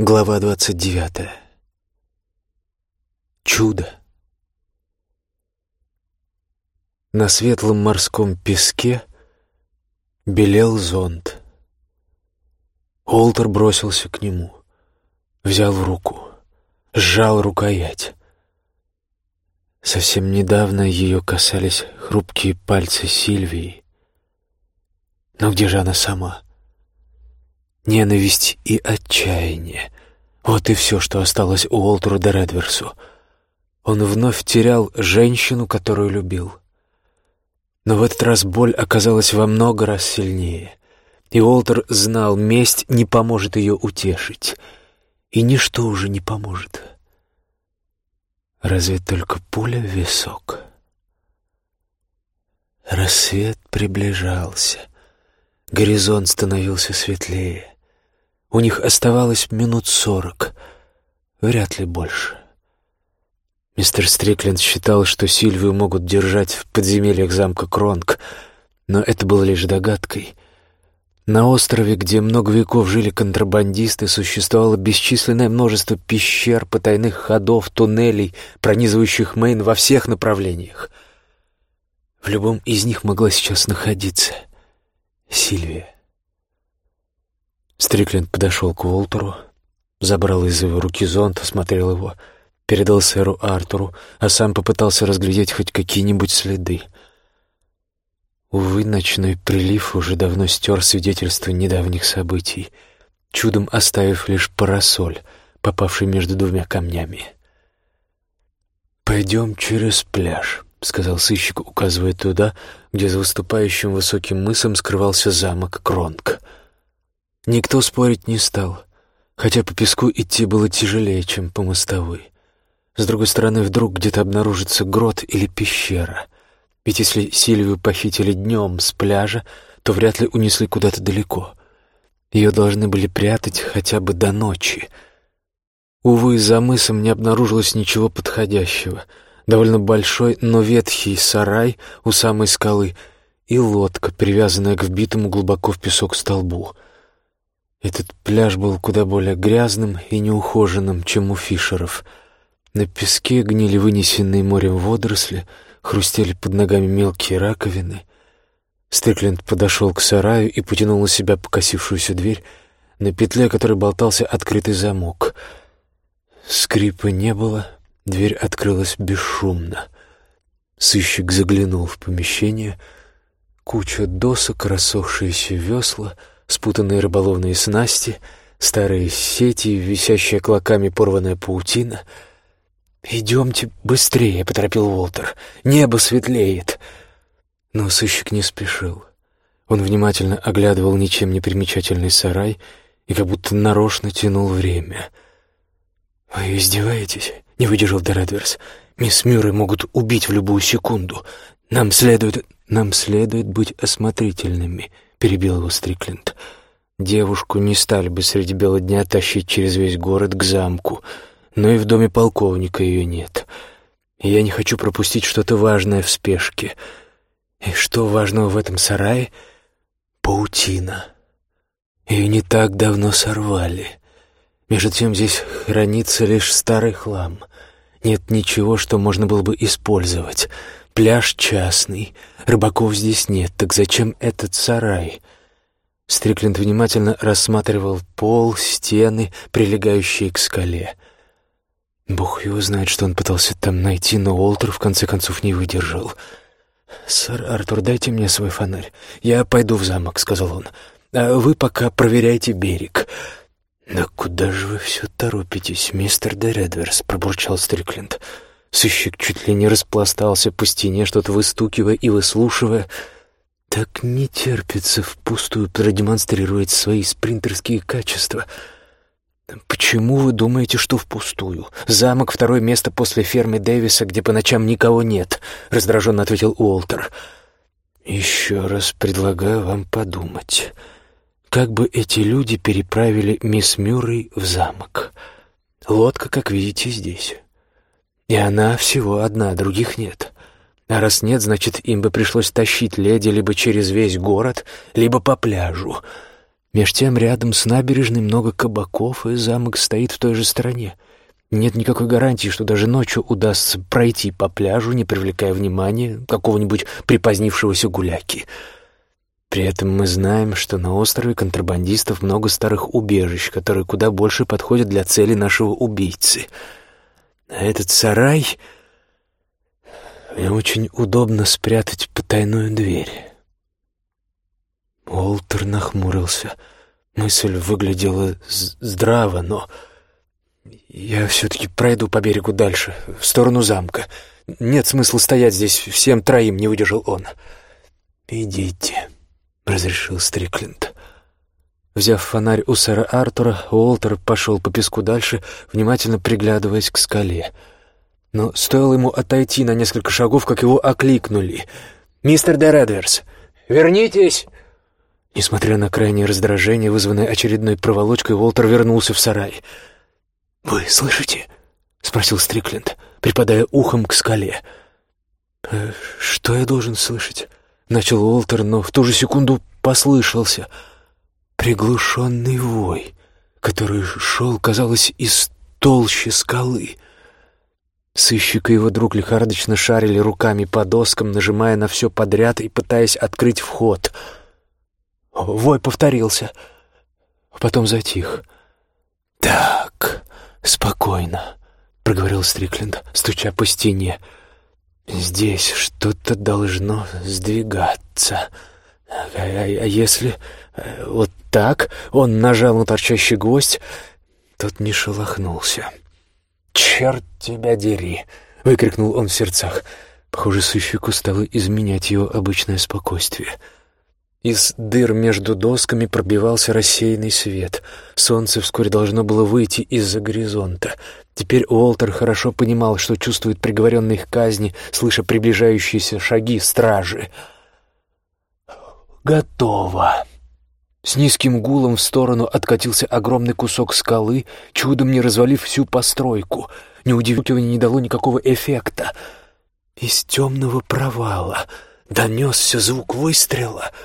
Глава двадцать девятая. Чудо. На светлом морском песке белел зонт. Олтер бросился к нему, взял в руку, сжал рукоять. Совсем недавно ее касались хрупкие пальцы Сильвии. Но где же она сама? — ненависть и отчаяние. Вот и все, что осталось у Уолтеру де Редверсу. Он вновь терял женщину, которую любил. Но в этот раз боль оказалась во много раз сильнее. И Уолтер знал, месть не поможет ее утешить. И ничто уже не поможет. Разве только пуля в висок? Рассвет приближался. Горизонт становился светлее. У них оставалось минут сорок, вряд ли больше. Мистер Стрикленд считал, что Сильвию могут держать в подземельях замка Кронг, но это было лишь догадкой. На острове, где много веков жили контрабандисты, существовало бесчисленное множество пещер, потайных ходов, туннелей, пронизывающих Мэйн во всех направлениях. В любом из них могла сейчас находиться Сильвия. Стрикленд подошел к Уолтеру, забрал из его руки зонт, осмотрел его, передал сэру Артуру, а сам попытался разглядеть хоть какие-нибудь следы. Увы, ночной прилив уже давно стер свидетельство недавних событий, чудом оставив лишь парасоль, попавший между двумя камнями. «Пойдем через пляж», — сказал сыщик, указывая туда, где за выступающим высоким мысом скрывался замок Кронг. Никто спорить не стал, хотя по песку идти было тяжелее, чем по мостовой. С другой стороны, вдруг где-то обнаружится грот или пещера. Ведь если Сильвию похитили днем с пляжа, то вряд ли унесли куда-то далеко. Ее должны были прятать хотя бы до ночи. Увы, за мысом не обнаружилось ничего подходящего. Довольно большой, но ветхий сарай у самой скалы и лодка, привязанная к вбитому глубоко в песок столбу — этот пляж был куда более грязным и неухоженным, чем у Фишеров. На песке гнили вынесенные морем водоросли, хрустели под ногами мелкие раковины. Стрикленд подошел к сараю и потянул на себя покосившуюся дверь, на петле которой болтался открытый замок. Скрипа не было, дверь открылась бесшумно. Сыщик заглянул в помещение. Куча досок, рассохшиеся весла — спутанные рыболовные снасти, старые сети, висящая клоками порванная паутина. «Идемте быстрее», — поторопил Уолтер. «Небо светлеет». Но сыщик не спешил. Он внимательно оглядывал ничем не примечательный сарай и как будто нарочно тянул время. «Вы издеваетесь?» — не выдержал Дередверс. «Мисс Мюррей могут убить в любую секунду. Нам следует...» «Нам следует быть осмотрительными», — перебил его Стрикленд. «Девушку не стали бы среди бела дня тащить через весь город к замку, но и в доме полковника ее нет. Я не хочу пропустить что-то важное в спешке. И что важного в этом сарае? Паутина. Ее не так давно сорвали. Между тем здесь хранится лишь старый хлам. Нет ничего, что можно было бы использовать». Пляж частный, рыбаков здесь нет, так зачем этот сарай? Стрикленд внимательно рассматривал пол, стены, прилегающие к скале. Бог его знает, что он пытался там найти, но Уолтер в конце концов не выдержал. «Сэр Артур, дайте мне свой фонарь. Я пойду в замок», — сказал он. «А вы пока проверяйте берег». «Да куда же вы все торопитесь, мистер де Редверс?» — пробурчал Стрикленд. «Стрикленд». Сыщик чуть ли не распластался по стене, что-то выстукивая и выслушивая. Так не терпится впустую продемонстрировать свои спринтерские качества. «Почему вы думаете, что впустую? Замок — второе место после фермы Дэвиса, где по ночам никого нет», — раздраженно ответил Уолтер. «Еще раз предлагаю вам подумать, как бы эти люди переправили мисс Мюррей в замок. Лодка, как видите, здесь». И она всего одна, других нет. А раз нет, значит, им бы пришлось тащить леди либо через весь город, либо по пляжу. Меж тем рядом с набережной много кабаков, и замок стоит в той же стороне. Нет никакой гарантии, что даже ночью удастся пройти по пляжу, не привлекая внимания какого-нибудь припозднившегося гуляки. При этом мы знаем, что на острове контрабандистов много старых убежищ, которые куда больше подходят для цели нашего убийцы. А этот сарай... Мне очень удобно спрятать потайную дверь. Уолтер нахмурился. Мысль выглядела здраво, но... «Я все-таки пройду по берегу дальше, в сторону замка. Нет смысла стоять здесь всем троим», — не выдержал он. «Идите», — разрешил Стрикленд. Взяв фонарь у сэра Артура, Уолтер пошел по песку дальше, внимательно приглядываясь к скале. Но стоило ему отойти на несколько шагов, как его окликнули. «Мистер де Редверс, вернитесь!» Несмотря на крайнее раздражение, вызванное очередной проволочкой, Уолтер вернулся в сарай. «Вы слышите?» — спросил Стрикленд, припадая ухом к скале. «Э, «Что я должен слышать?» — начал Уолтер, но в ту же секунду послышался приглушенный вой, который шел, казалось, из толщи скалы. Сыщик и его друг лихорадочно шарили руками по доскам, нажимая на все подряд и пытаясь открыть вход — Вой повторился, потом затих. «Так, спокойно», — проговорил Стрикленд, стуча по стене. «Здесь что-то должно сдвигаться. А, а, а если э, вот так?» Он нажал на торчащий гвоздь, тот не шелохнулся. «Черт тебя дери!» — выкрикнул он в сердцах. Похоже, сыщику стало изменять его обычное спокойствие — из дыр между досками пробивался рассеянный свет. Солнце вскоре должно было выйти из-за горизонта. Теперь Уолтер хорошо понимал, что чувствует приговоренный к казни, слыша приближающиеся шаги стражи. «Готово!» С низким гулом в сторону откатился огромный кусок скалы, чудом не развалив всю постройку. Неудивительно не дало никакого эффекта. Из темного провала донесся звук выстрела —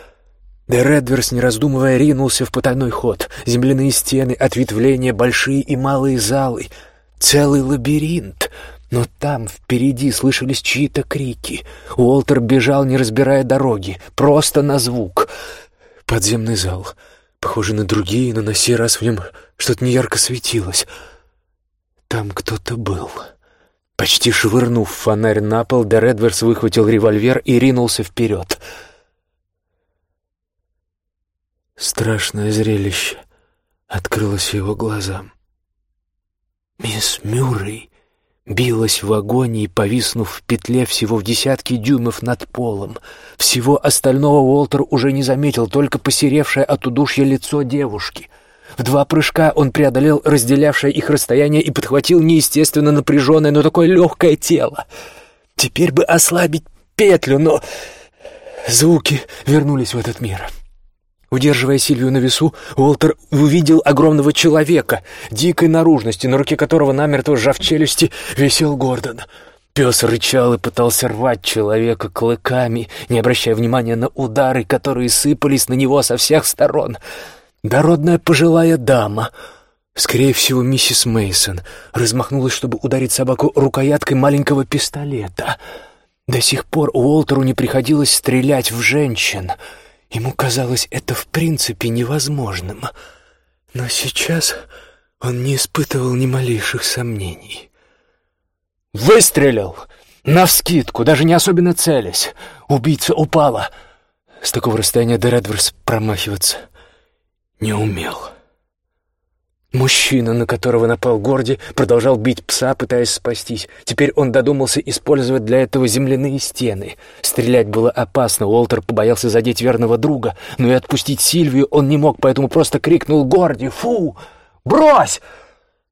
Де Редверс, не раздумывая, ринулся в потайной ход. Земляные стены, ответвления, большие и малые залы. Целый лабиринт. Но там впереди слышались чьи-то крики. Уолтер бежал, не разбирая дороги, просто на звук. Подземный зал. Похоже на другие, но на сей раз в нем что-то неярко светилось. Там кто-то был. Почти швырнув фонарь на пол, Де Редверс выхватил револьвер и ринулся вперед. — Страшное зрелище открылось его глазам. Мисс Мюррей билась в агонии, повиснув в петле всего в десятки дюймов над полом. Всего остального Уолтер уже не заметил, только посеревшее от удушья лицо девушки. В два прыжка он преодолел разделявшее их расстояние и подхватил неестественно напряженное, но такое легкое тело. Теперь бы ослабить петлю, но... Звуки вернулись в этот мир. — Удерживая Сильвию на весу, Уолтер увидел огромного человека, дикой наружности, на руке которого намертво сжав челюсти висел Гордон. Пес рычал и пытался рвать человека клыками, не обращая внимания на удары, которые сыпались на него со всех сторон. Дородная пожилая дама, скорее всего, миссис Мейсон, размахнулась, чтобы ударить собаку рукояткой маленького пистолета. До сих пор Уолтеру не приходилось стрелять в женщин — Ему казалось это в принципе невозможным. Но сейчас он не испытывал ни малейших сомнений. «Выстрелил! Навскидку, даже не особенно целясь. Убийца упала!» С такого расстояния Дередверс промахиваться не умел. Мужчина, на которого напал Горди, продолжал бить пса, пытаясь спастись. Теперь он додумался использовать для этого земляные стены. Стрелять было опасно, Уолтер побоялся задеть верного друга, но и отпустить Сильвию он не мог, поэтому просто крикнул Горди «Фу! Брось!»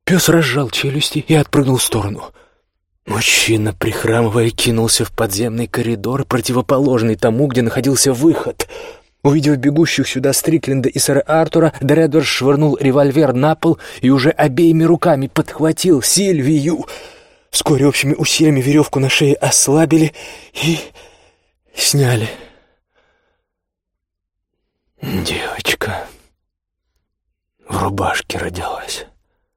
Пес разжал челюсти и отпрыгнул в сторону. Мужчина, прихрамывая, кинулся в подземный коридор, противоположный тому, где находился выход — Увидев бегущих сюда Стрикленда и сэра Артура, Дредвер швырнул револьвер на пол и уже обеими руками подхватил Сильвию. Вскоре общими усилиями веревку на шее ослабили и сняли. «Девочка», в рубашке родилась»,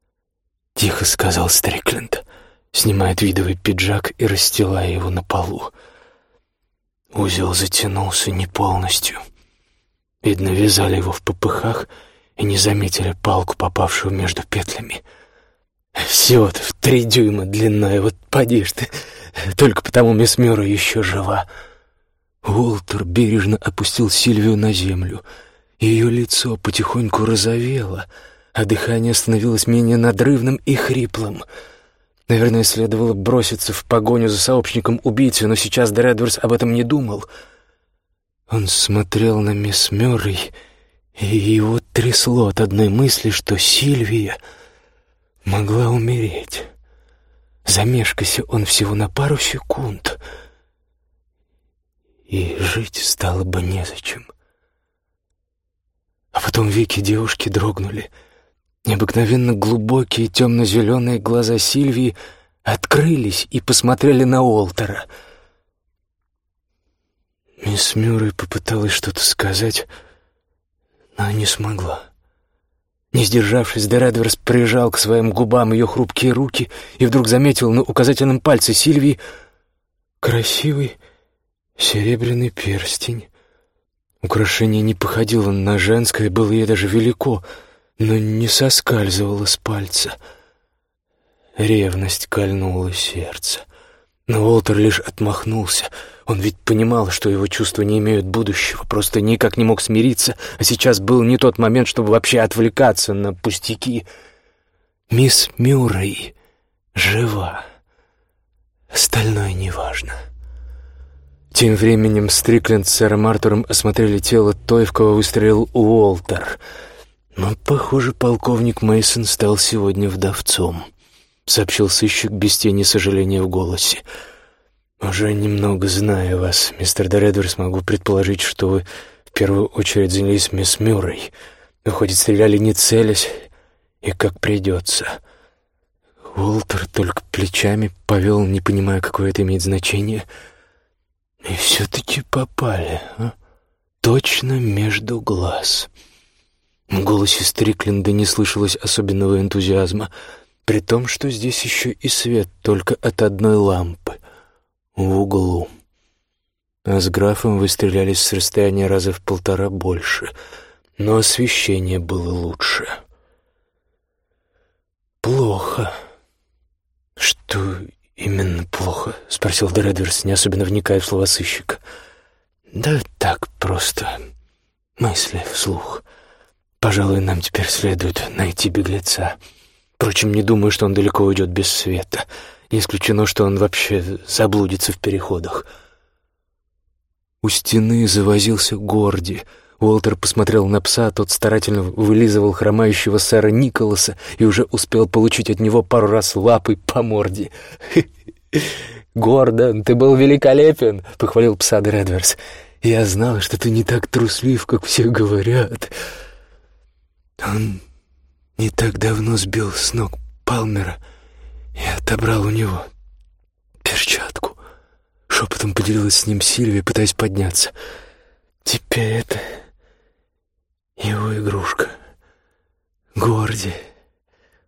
— тихо сказал Стрикленд, снимая видовый пиджак и расстилая его на полу. Узел затянулся не полностью. Видно, вязали его в попыхах и не заметили палку, попавшую между петлями. Всего-то в три дюйма длиной, вот поди ты. Только потому мисс Мюррей еще жива. Уолтер бережно опустил Сильвию на землю. Ее лицо потихоньку розовело, а дыхание становилось менее надрывным и хриплым. Наверное, следовало броситься в погоню за сообщником убийцы, но сейчас Дредверс об этом не думал. Он смотрел на мисс Мюррей, и его трясло от одной мысли, что Сильвия могла умереть. Замешкайся он всего на пару секунд, и жить стало бы незачем. А потом веки девушки дрогнули. Необыкновенно глубокие темно-зеленые глаза Сильвии открылись и посмотрели на Олтера. Мисс Мюррей попыталась что-то сказать, но не смогла. Не сдержавшись, Дередверс прижал к своим губам ее хрупкие руки и вдруг заметил на указательном пальце Сильвии красивый серебряный перстень. Украшение не походило на женское, было ей даже велико, но не соскальзывало с пальца. Ревность кольнула сердце. Но Уолтер лишь отмахнулся. Он ведь понимал, что его чувства не имеют будущего, просто никак не мог смириться, а сейчас был не тот момент, чтобы вообще отвлекаться на пустяки. Мисс Мюррей жива. Остальное неважно. Тем временем Стрикленд с сэром Артуром осмотрели тело той, в кого выстрелил Уолтер. Но, похоже, полковник Мейсон стал сегодня вдовцом. — сообщил сыщик без тени сожаления в голосе. «Уже немного зная вас, мистер Доредвер, смогу предположить, что вы в первую очередь занялись мисс Мюррей. Выходит, стреляли не целясь и как придется». Уолтер только плечами повел, не понимая, какое это имеет значение. «И все-таки попали, а? Точно между глаз». В голосе Стрикленда не слышалось особенного энтузиазма — при том, что здесь еще и свет только от одной лампы в углу. А с графом вы стрелялись с расстояния раза в полтора больше, но освещение было лучше. «Плохо». «Что именно плохо?» — спросил Дредверс, не особенно вникая в слова сыщика. «Да так просто. Мысли вслух. Пожалуй, нам теперь следует найти беглеца». Впрочем, не думаю, что он далеко уйдет без света. Не исключено, что он вообще заблудится в переходах. У стены завозился Горди. Уолтер посмотрел на пса, тот старательно вылизывал хромающего сэра Николаса и уже успел получить от него пару раз лапой по морде. «Гордон, ты был великолепен!» — похвалил пса Дредверс. «Я знал, что ты не так труслив, как все говорят». Он не так давно сбил с ног Палмера и отобрал у него перчатку. Шепотом поделилась с ним Сильвия, пытаясь подняться. Теперь это его игрушка. Горди,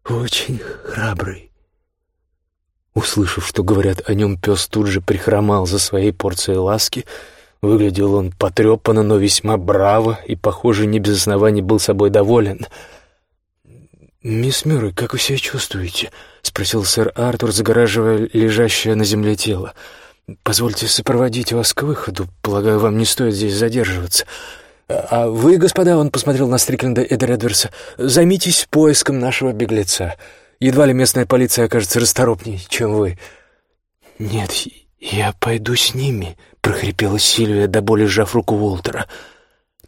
очень храбрый. Услышав, что говорят о нем, пес тут же прихромал за своей порцией ласки. Выглядел он потрепанно, но весьма браво и, похоже, не без оснований был собой доволен — «Мисс Мюррей, как вы себя чувствуете?» — спросил сэр Артур, загораживая лежащее на земле тело. «Позвольте сопроводить вас к выходу. Полагаю, вам не стоит здесь задерживаться. А вы, господа, — он посмотрел на Стрикленда и Эдверса, — займитесь поиском нашего беглеца. Едва ли местная полиция окажется расторопнее, чем вы». «Нет, я пойду с ними», — прохрипела Сильвия, до боли сжав руку Уолтера.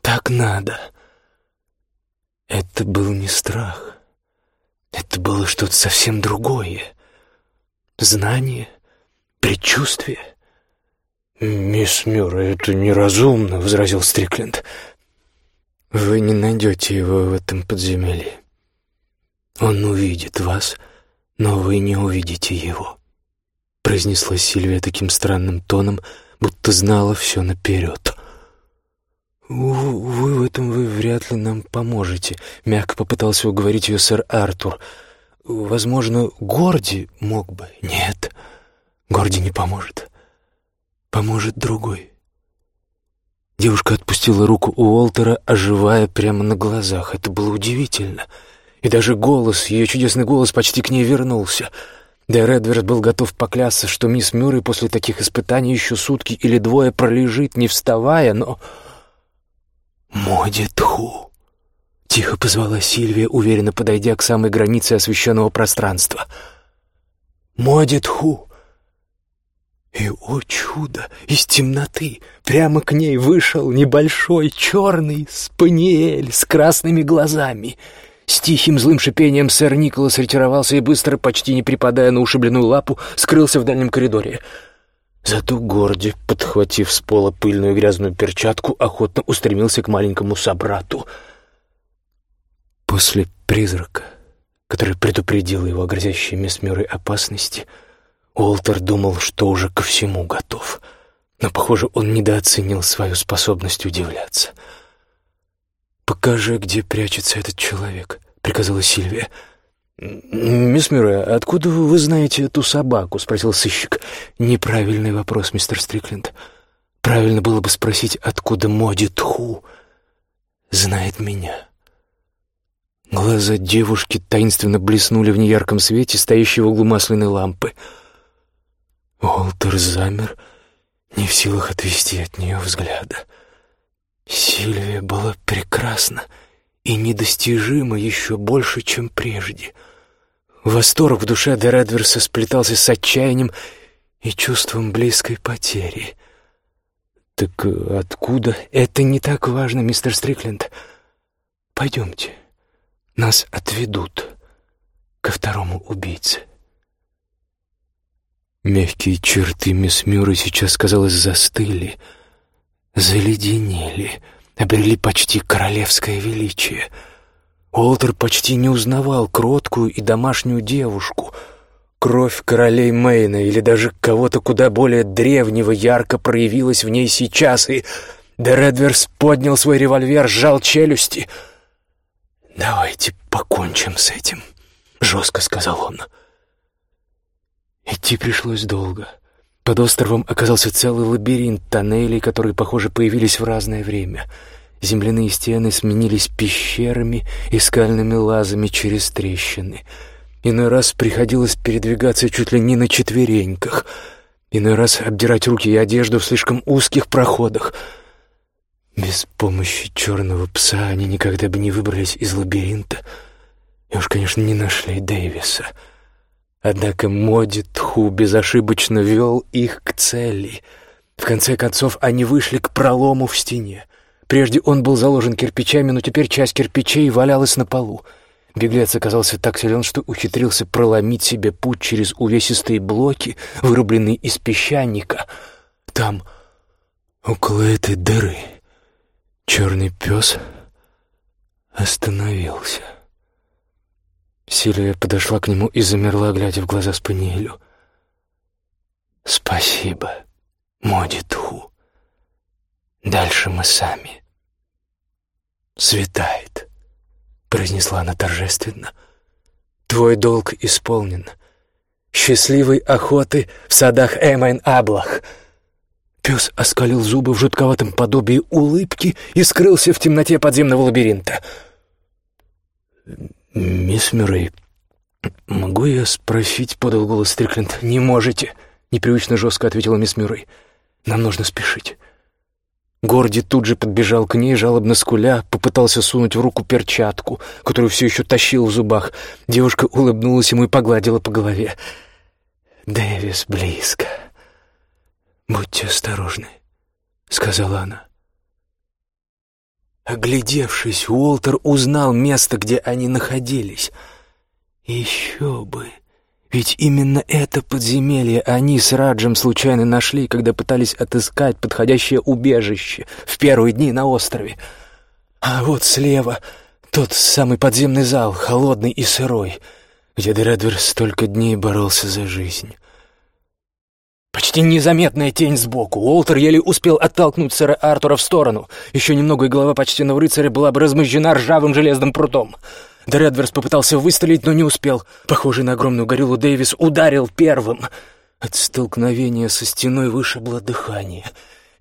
«Так надо». Это был не страх. Это было что-то совсем другое. Знание, предчувствие. «Мисс Мюрра, это неразумно», — возразил Стрикленд. «Вы не найдете его в этом подземелье. Он увидит вас, но вы не увидите его», — произнесла Сильвия таким странным тоном, будто знала все наперед. «Увы, в этом вы вряд ли нам поможете», — мягко попытался уговорить ее сэр Артур. «Возможно, Горди мог бы». «Нет, Горди не поможет. Поможет другой». Девушка отпустила руку у Уолтера, оживая прямо на глазах. Это было удивительно. И даже голос, ее чудесный голос почти к ней вернулся. Да Редверд был готов поклясться, что мисс Мюррей после таких испытаний еще сутки или двое пролежит, не вставая, но... «Моди Тху!» — тихо позвала Сильвия, уверенно подойдя к самой границе освещенного пространства. «Моди Тху!» И, о чудо, из темноты прямо к ней вышел небольшой черный спаниель с красными глазами. С тихим злым шипением сэр Николас ретировался и быстро, почти не припадая на ушибленную лапу, скрылся в дальнем коридоре. Зато Горди, подхватив с пола пыльную грязную перчатку, охотно устремился к маленькому собрату. После призрака, который предупредил его о грозящей мисс Мюррей опасности, — Уолтер думал, что уже ко всему готов, но, похоже, он недооценил свою способность удивляться. «Покажи, где прячется этот человек», — приказала Сильвия. «Мисс Мюррей, откуда вы знаете эту собаку?» — спросил сыщик. «Неправильный вопрос, мистер Стрикленд. Правильно было бы спросить, откуда Моди Тху знает меня». Глаза девушки таинственно блеснули в неярком свете, стоящей в углу масляной лампы — Уолтер замер, не в силах отвести от нее взгляда. Сильвия была прекрасна и недостижима еще больше, чем прежде. Восторг в душе Дередверса сплетался с отчаянием и чувством близкой потери. «Так откуда? Это не так важно, мистер Стрикленд. Пойдемте, нас отведут ко второму убийце». Мягкие черты мисс Мюррей сейчас, казалось, застыли, заледенели, обрели почти королевское величие. Уолтер почти не узнавал кроткую и домашнюю девушку. Кровь королей Мейна или даже кого-то куда более древнего ярко проявилась в ней сейчас, и Дередверс поднял свой револьвер, сжал челюсти. «Давайте покончим с этим», — жестко сказал он. Идти пришлось долго. Под островом оказался целый лабиринт тоннелей, которые, похоже, появились в разное время. Земляные стены сменились пещерами и скальными лазами через трещины. Иной раз приходилось передвигаться чуть ли не на четвереньках. Иной раз обдирать руки и одежду в слишком узких проходах. Без помощи черного пса они никогда бы не выбрались из лабиринта и уж, конечно, не нашли Дэвиса — Однако Моди Тху безошибочно вел их к цели. В конце концов, они вышли к пролому в стене. Прежде он был заложен кирпичами, но теперь часть кирпичей валялась на полу. Беглец оказался так силен, что ухитрился проломить себе путь через увесистые блоки, вырубленные из песчаника. Там, около этой дыры, черный пес остановился. Сильвия подошла к нему и замерла, глядя в глаза Спаниелю. «Спасибо, Моди Тху. Дальше мы сами». «Светает», — произнесла она торжественно. «Твой долг исполнен. Счастливой охоты в садах Эмайн-Аблах». Пес оскалил зубы в жутковатом подобии улыбки и скрылся в темноте подземного лабиринта. «Мисс Мюррей, могу я спросить?» — подал голос Стрикленд. «Не можете», — непривычно жестко ответила мисс Мюррей. «Нам нужно спешить». Горди тут же подбежал к ней, жалобно скуля, попытался сунуть в руку перчатку, которую все еще тащил в зубах. Девушка улыбнулась ему и погладила по голове. «Дэвис близко. Будьте осторожны», — сказала она. Оглядевшись, Уолтер узнал место, где они находились. Еще бы! Ведь именно это подземелье они с Раджем случайно нашли, когда пытались отыскать подходящее убежище в первые дни на острове. А вот слева тот самый подземный зал, холодный и сырой, где Дредвер столько дней боролся за жизнь. Почти незаметная тень сбоку. Уолтер еле успел оттолкнуть сэра Артура в сторону. Еще немного, и голова почтенного рыцаря была бы размозжена ржавым железным прутом. Дредверс попытался выстрелить, но не успел. Похожий на огромную гориллу Дэвис ударил первым. От столкновения со стеной вышибло дыхание.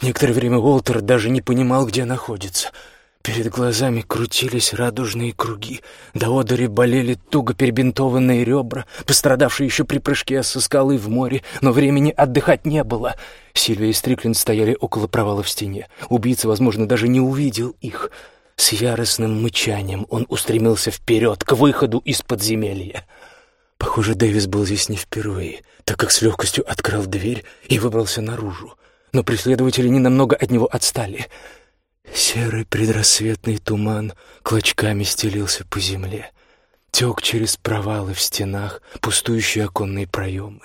Некоторое время Уолтер даже не понимал, где находится — Перед глазами крутились радужные круги. До одери болели туго перебинтованные ребра, пострадавшие еще при прыжке со скалы в море, но времени отдыхать не было. Сильвия и Стриклин стояли около провала в стене. Убийца, возможно, даже не увидел их. С яростным мычанием он устремился вперед, к выходу из подземелья. Похоже, Дэвис был здесь не впервые, так как с легкостью открыл дверь и выбрался наружу. Но преследователи ненамного от него отстали — Серый предрассветный туман клочками стелился по земле, тек через провалы в стенах, пустующие оконные проемы.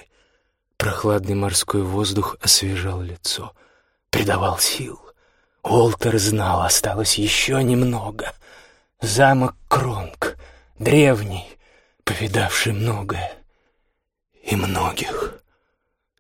Прохладный морской воздух освежал лицо, придавал сил. Уолтер знал, осталось еще немного. Замок Кронг, древний, повидавший многое и многих.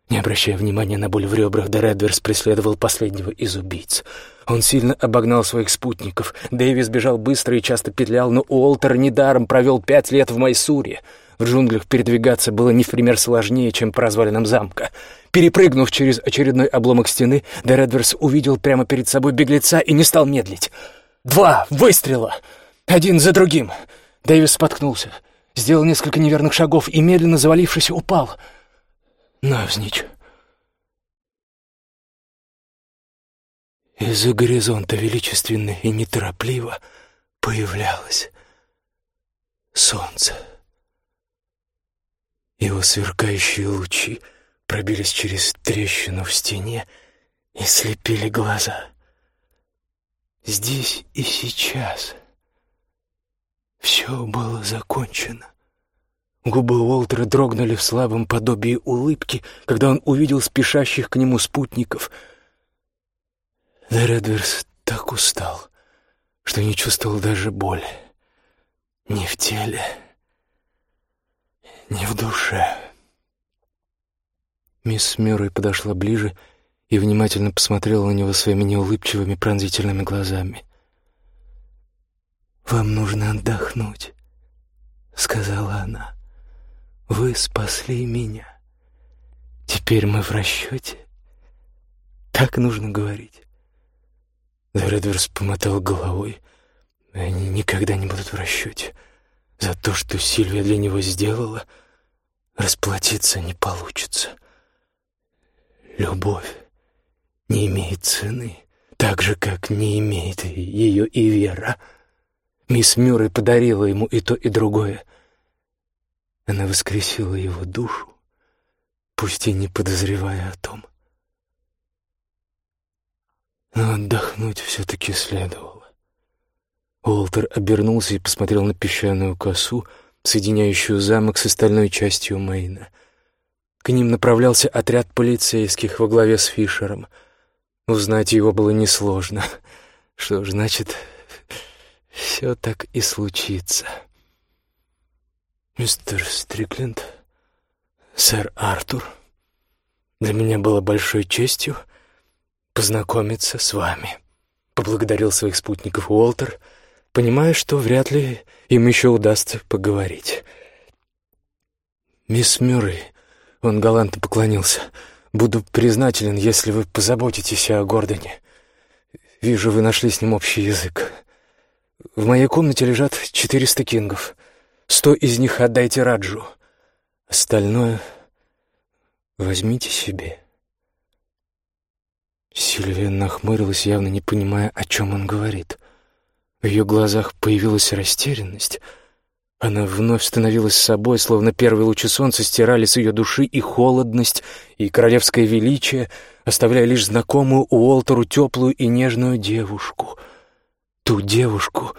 Не обращая внимания на боль в ребрах, Дередверс преследовал последнего из убийц. Он сильно обогнал своих спутников. Дэвис бежал быстро и часто петлял, но Уолтер недаром провел пять лет в Майсуре. В джунглях передвигаться было не в пример сложнее, чем по развалинам замка. Перепрыгнув через очередной обломок стены, Дередверс увидел прямо перед собой беглеца и не стал медлить. «Два выстрела! Один за другим!» Дэвис споткнулся, сделал несколько неверных шагов и, медленно завалившись, упал — навзничь. Из-за горизонта величественно и неторопливо появлялось солнце. Его сверкающие лучи пробились через трещину в стене и слепили глаза. Здесь и сейчас все было закончено. Губы Уолтера дрогнули в слабом подобии улыбки, когда он увидел спешащих к нему спутников. Дередверс так устал, что не чувствовал даже боли. Ни в теле, ни в душе. Мисс Мюррей подошла ближе и внимательно посмотрела на него своими неулыбчивыми пронзительными глазами. «Вам нужно отдохнуть», — сказала она. Вы спасли меня. Теперь мы в расчете. Так нужно говорить. Редверс помотал головой. Они никогда не будут в расчете. За то, что Сильвия для него сделала, расплатиться не получится. Любовь не имеет цены, так же, как не имеет ее и вера. Мисс Мюррей подарила ему и то, и другое — она воскресила его душу, пусть и не подозревая о том. Но отдохнуть все-таки следовало. Уолтер обернулся и посмотрел на песчаную косу, соединяющую замок с остальной частью Мейна. К ним направлялся отряд полицейских во главе с Фишером. Узнать его было несложно. Что ж, значит, все так и случится. «Мистер Стрикленд, сэр Артур, для меня было большой честью познакомиться с вами», — поблагодарил своих спутников Уолтер, понимая, что вряд ли им еще удастся поговорить. «Мисс Мюррей», — он галантно поклонился, — «буду признателен, если вы позаботитесь о Гордоне. Вижу, вы нашли с ним общий язык. В моей комнате лежат четыреста кингов». Сто из них отдайте Раджу. Остальное возьмите себе. Сильвия нахмурилась, явно не понимая, о чем он говорит. В ее глазах появилась растерянность. Она вновь становилась собой, словно первые лучи солнца стирали с ее души и холодность, и королевское величие, оставляя лишь знакомую Уолтеру теплую и нежную девушку. Ту девушку,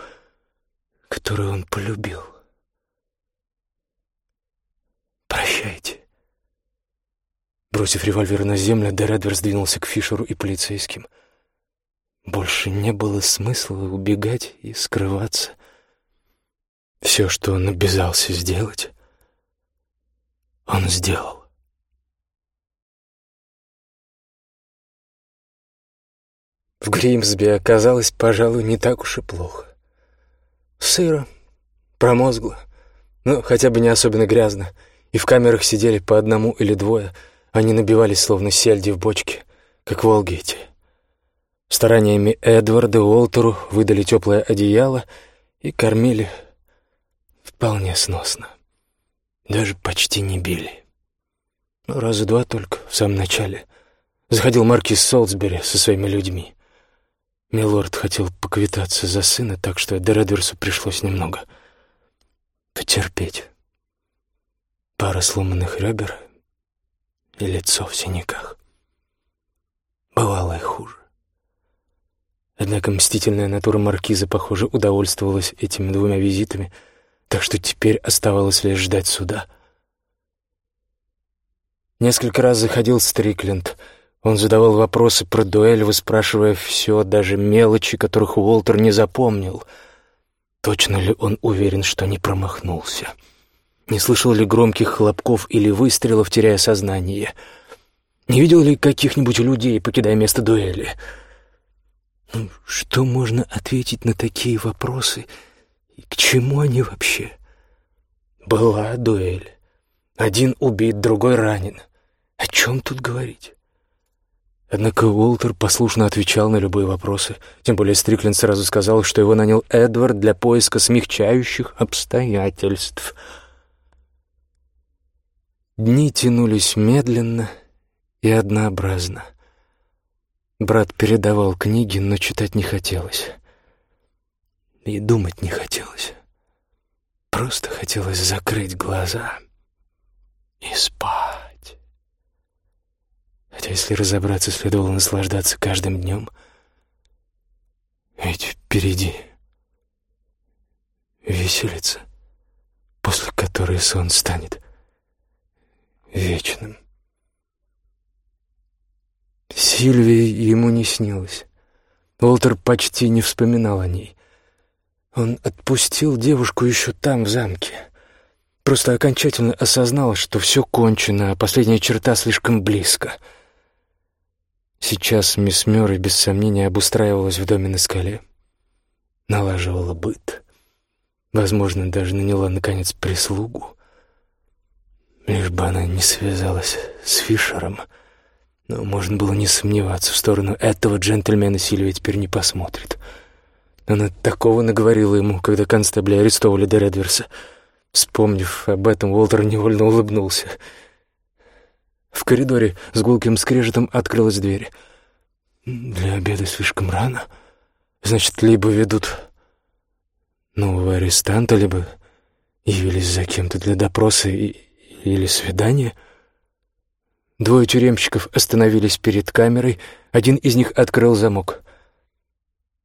которую он полюбил. «Прощайте». Бросив револьвер на землю, Дередвер сдвинулся к Фишеру и полицейским. Больше не было смысла убегать и скрываться. Все, что он обязался сделать, он сделал. В Гримсбе оказалось, пожалуй, не так уж и плохо. Сыро, промозгло, но хотя бы не особенно грязно, и в камерах сидели по одному или двое, а они набивались словно сельди в бочке, как в Олгейте. Стараниями Эдварда Уолтеру выдали теплое одеяло и кормили вполне сносно. Даже почти не били. Ну, раза два только, в самом начале. Заходил маркиз Солсбери со своими людьми. Милорд хотел поквитаться за сына, так что Дередверсу пришлось немного потерпеть. Пара сломанных ребер и лицо в синяках. Бывало и хуже. Однако мстительная натура маркиза, похоже, удовольствовалась этими двумя визитами, так что теперь оставалось лишь ждать суда. Несколько раз заходил Стрикленд — он задавал вопросы про дуэль, выспрашивая все, даже мелочи, которых Уолтер не запомнил. Точно ли он уверен, что не промахнулся? Не слышал ли громких хлопков или выстрелов, теряя сознание? Не видел ли каких-нибудь людей, покидая место дуэли? Ну, что можно ответить на такие вопросы? К чему они вообще? Была дуэль. Один убит, другой ранен. О чем тут говорить? Однако Уолтер послушно отвечал на любые вопросы, тем более Стрикленд сразу сказал, что его нанял Эдвард для поиска смягчающих обстоятельств. Дни тянулись медленно и однообразно. Брат передавал книги, но читать не хотелось. И думать не хотелось. Просто хотелось закрыть глаза и спать. Хотя, если разобраться, следовало наслаждаться каждым днем. Ведь впереди веселится, после которой сон станет вечным. Сильвии ему не снилось. Уолтер почти не вспоминал о ней. Он отпустил девушку еще там, в замке. Просто окончательно осознал, что все кончено, а последняя черта слишком близко — Сейчас мисс Мёррей без сомнения обустраивалась в доме на скале. Налаживала быт. Возможно, даже наняла, наконец, прислугу. Лишь бы она не связалась с Фишером. Но можно было не сомневаться, в сторону этого джентльмена Сильвия теперь не посмотрит. Она такого наговорила ему, когда констебли арестовали Дередверса. Вспомнив об этом, Уолтер невольно улыбнулся — в коридоре с гулким скрежетом открылась дверь. «Для обеда слишком рано. Значит, либо ведут нового арестанта, либо явились за кем-то для допроса и... или свидания». Двое тюремщиков остановились перед камерой. Один из них открыл замок.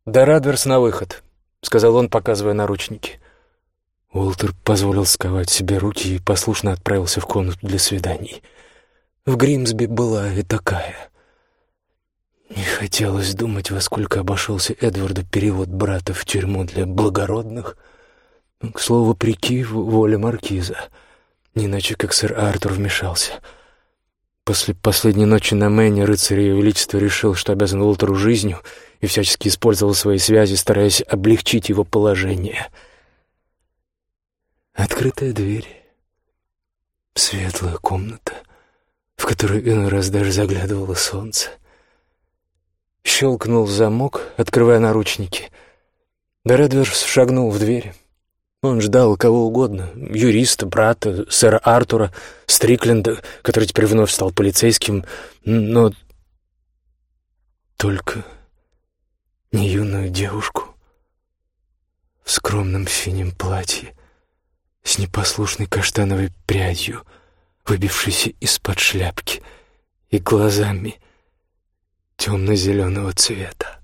«Да Радверс на выход», — сказал он, показывая наручники. Уолтер позволил сковать себе руки и послушно отправился в комнату для свиданий. В Гримсби была и такая. Не хотелось думать, во сколько обошелся Эдварду перевод брата в тюрьму для благородных. К слову, прики воле маркиза. Иначе, как сэр Артур вмешался. После последней ночи на Мэне рыцарь Ее Величества решил, что обязан Уолтеру жизнью, и всячески использовал свои связи, стараясь облегчить его положение. Открытая дверь, светлая комната — в которую иной раз даже заглядывало солнце. Щелкнул замок, открывая наручники. Доредверс шагнул в дверь. Он ждал кого угодно — юриста, брата, сэра Артура, Стрикленда, который теперь вновь стал полицейским, но только не юную девушку в скромном синем платье с непослушной каштановой прядью — выбившийся из-под шляпки, и глазами темно-зеленого цвета.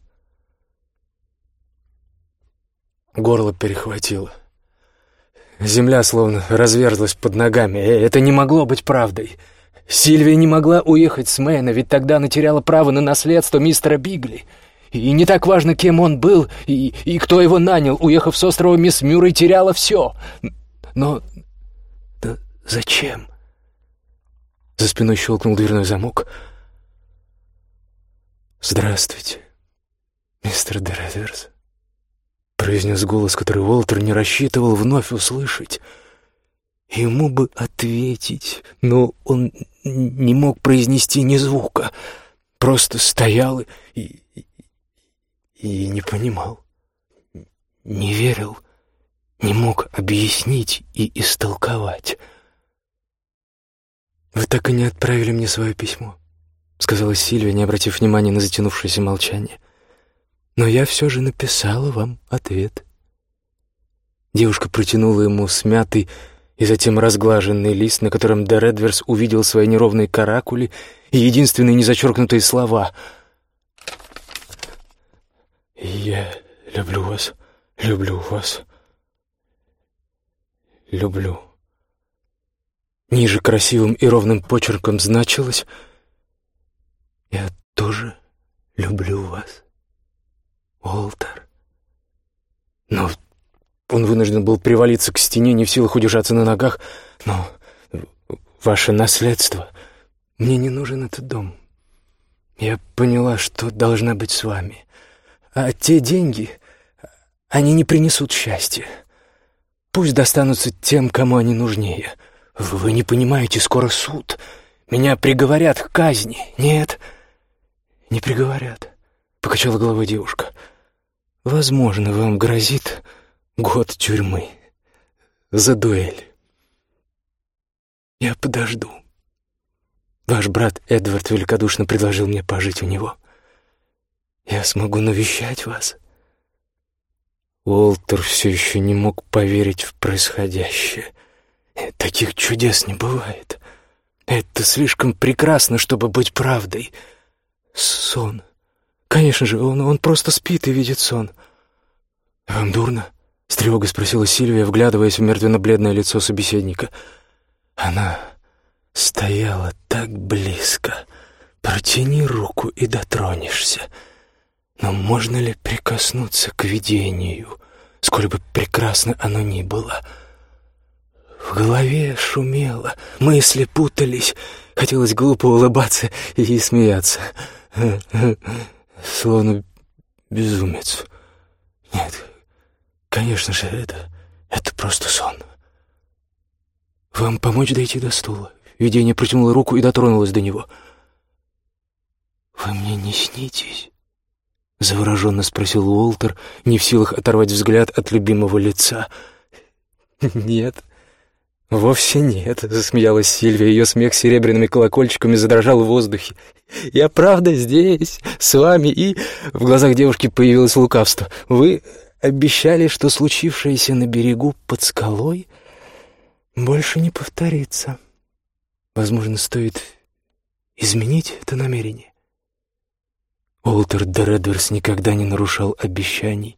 Горло перехватило. Земля словно разверзлась под ногами. Э, это не могло быть правдой. Сильвия не могла уехать с Мэйна, ведь тогда она теряла право на наследство мистера Бигли. И не так важно, кем он был и, и кто его нанял. Уехав с острова, мисс Мюррей теряла все. Но да зачем? За спиной щелкнул дверной замок. «Здравствуйте», «Мистер Дереверс», — произнес голос, который Уолтер не рассчитывал вновь услышать. Ему бы ответить, но он не мог произнести ни звука, просто стоял и, и, и не понимал, не верил, не мог объяснить и истолковать. «Вы так и не отправили мне свое письмо», — сказала Сильвия, не обратив внимания на затянувшееся молчание. «Но я все же написала вам ответ». Девушка протянула ему смятый и затем разглаженный лист, на котором Дередверс увидел свои неровные каракули и единственные незачеркнутые слова. «Я люблю вас, люблю вас, люблю». Ниже красивым и ровным почерком значилось «Я тоже люблю вас, Уолтер». Но он вынужден был привалиться к стене, не в силах удержаться на ногах. «Но ваше наследство... Мне не нужен этот дом. Я поняла, что должна быть с вами. А те деньги, они не принесут счастья. Пусть достанутся тем, кому они нужнее». «Вы не понимаете, скоро суд. Меня приговорят к казни. Нет, не приговорят», — покачала головой девушка. «Возможно, вам грозит год тюрьмы за дуэль. Я подожду. Ваш брат Эдвард великодушно предложил мне пожить у него. Я смогу навещать вас». Уолтер все еще не мог поверить в происходящее — Таких чудес не бывает. Это слишком прекрасно, чтобы быть правдой. Сон. Конечно же, он, он просто спит и видит сон. «Вам дурно?» — с тревогой спросила Сильвия, вглядываясь в мертвенно-бледное лицо собеседника. Она стояла так близко. Протяни руку и дотронешься. Но можно ли прикоснуться к видению, сколь бы прекрасно оно ни было?» В голове шумело, мысли путались. Хотелось глупо улыбаться и смеяться. Словно безумец. Нет, конечно же, это... это просто сон. «Вам помочь дойти до стула?» Видение протянуло руку и дотронулось до него. «Вы мне не снитесь?» — завороженно спросил Уолтер, не в силах оторвать взгляд от любимого лица. «Нет», «Вовсе нет», — засмеялась Сильвия, ее смех серебряными колокольчиками задрожал в воздухе. «Я правда здесь, с вами, и...» В глазах девушки появилось лукавство. «Вы обещали, что случившееся на берегу под скалой больше не повторится. Возможно, стоит изменить это намерение». Уолтер Дередверс никогда не нарушал обещаний,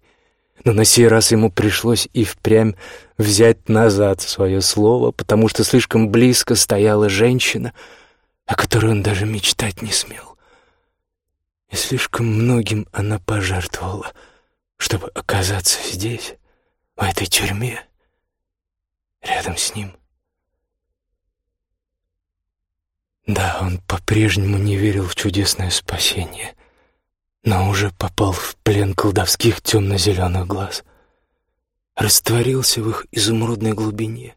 но на сей раз ему пришлось и впрямь взять назад свое слово, потому что слишком близко стояла женщина, о которой он даже мечтать не смел. И слишком многим она пожертвовала, чтобы оказаться здесь, в этой тюрьме, рядом с ним. Да, он по-прежнему не верил в чудесное спасение — но уже попал в плен колдовских темно-зеленых глаз. Растворился в их изумрудной глубине.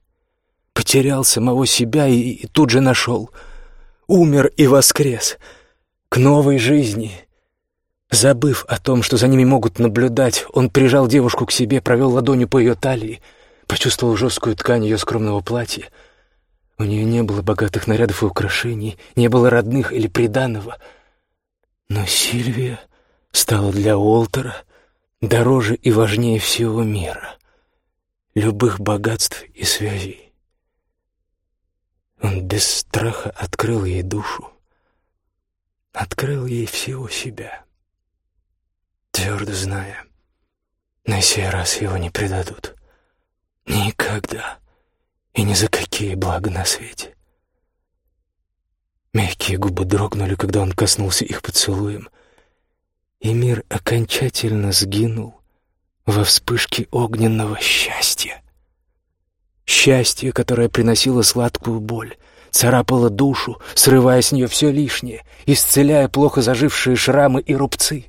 Потерял самого себя и, и тут же нашел. Умер и воскрес. К новой жизни. Забыв о том, что за ними могут наблюдать, он прижал девушку к себе, провел ладонью по ее талии, почувствовал жесткую ткань ее скромного платья. У нее не было богатых нарядов и украшений, не было родных или приданого. Но Сильвия стало для Уолтера дороже и важнее всего мира, любых богатств и связей. Он без страха открыл ей душу, открыл ей всего себя, твердо зная, на сей раз его не предадут. Никогда и ни за какие блага на свете. Мягкие губы дрогнули, когда он коснулся их поцелуем, и мир окончательно сгинул во вспышке огненного счастья. Счастье, которое приносило сладкую боль, царапало душу, срывая с нее все лишнее, исцеляя плохо зажившие шрамы и рубцы.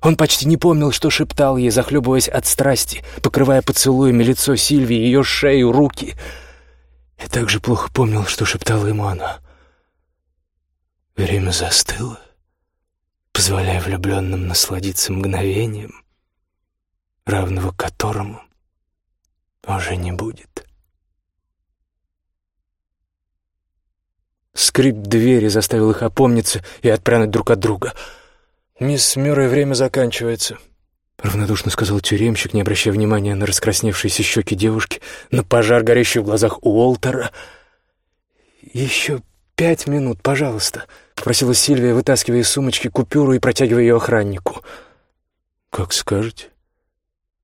Он почти не помнил, что шептал ей, захлебываясь от страсти, покрывая поцелуями лицо Сильвии, ее шею, руки. И также плохо помнил, что шептала ему она. Время застыло, позволяя влюбленным насладиться мгновением, равного которому уже не будет. Скрип двери заставил их опомниться и отпрянуть друг от друга — «Мисс Мюррей, время заканчивается», — равнодушно сказал тюремщик, не обращая внимания на раскрасневшиеся щеки девушки, на пожар, горящий в глазах Уолтера. «Еще пять минут, пожалуйста», — попросила Сильвия, вытаскивая из сумочки купюру и протягивая ее охраннику. «Как скажете».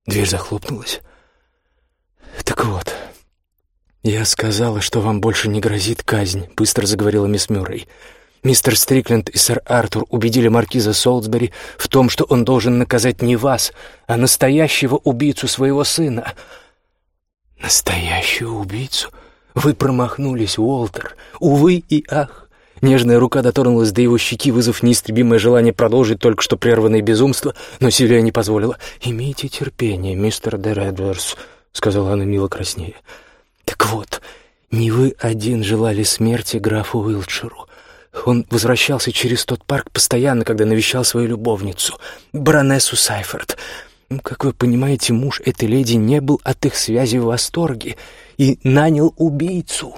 Дверь захлопнулась. «Так вот, я сказала, что вам больше не грозит казнь», — быстро заговорила мисс Мюррей. Мистер Стрикленд и сэр Артур убедили маркиза Солсбери в том, что он должен наказать не вас, а настоящего убийцу своего сына. Настоящего убийцу? Вы промахнулись, Уолтер. Увы и ах. Нежная рука дотронулась до его щеки, вызвав неистребимое желание продолжить только что прерванное безумство, но Сильвия не позволила. «Имейте терпение, мистер Дередверс», — сказала она мило краснее. «Так вот, не вы один желали смерти графу Уилтширу. Он возвращался через тот парк постоянно, когда навещал свою любовницу, баронессу Сайфорд. Ну, как вы понимаете, муж этой леди не был от их связи в восторге и нанял убийцу.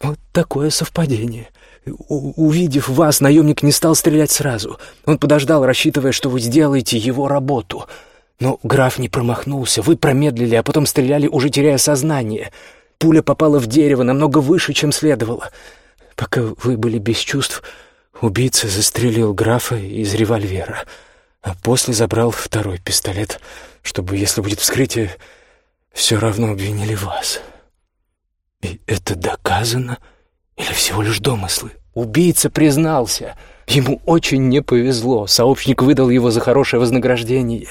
Вот такое совпадение. Увидев вас, наемник не стал стрелять сразу. Он подождал, рассчитывая, что вы сделаете его работу. Но граф не промахнулся. Вы промедлили, а потом стреляли, уже теряя сознание. Пуля попала в дерево намного выше, чем следовало. Пока вы были без чувств, убийца застрелил графа из револьвера, а после забрал второй пистолет, чтобы, если будет вскрытие, все равно обвинили вас. И это доказано или всего лишь домыслы? Убийца признался. Ему очень не повезло. Сообщник выдал его за хорошее вознаграждение.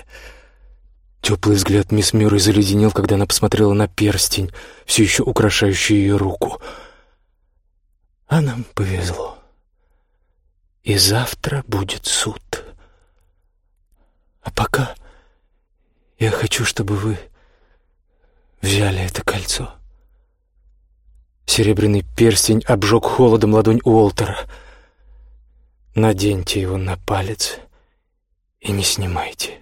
Теплый взгляд мисс Мюррей заледенел, когда она посмотрела на перстень, все еще украшающий ее руку — а нам повезло. И завтра будет суд. А пока я хочу, чтобы вы взяли это кольцо. Серебряный перстень обжег холодом ладонь Уолтера. Наденьте его на палец и не снимайте.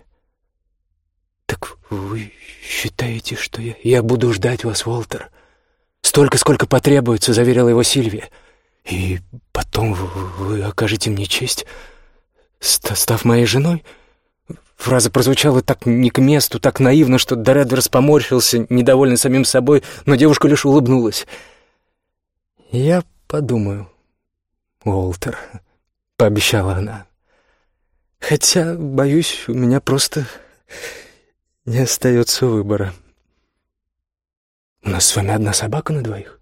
Так вы считаете, что я... Я буду ждать вас, Уолтер. Столько, сколько потребуется, заверила его Сильвия. И потом вы окажете мне честь, став моей женой?» Фраза прозвучала так не к месту, так наивно, что Доредверс поморщился, недовольный самим собой, но девушка лишь улыбнулась. «Я подумаю, Уолтер», — пообещала она. «Хотя, боюсь, у меня просто не остается выбора. У нас с вами одна собака на двоих.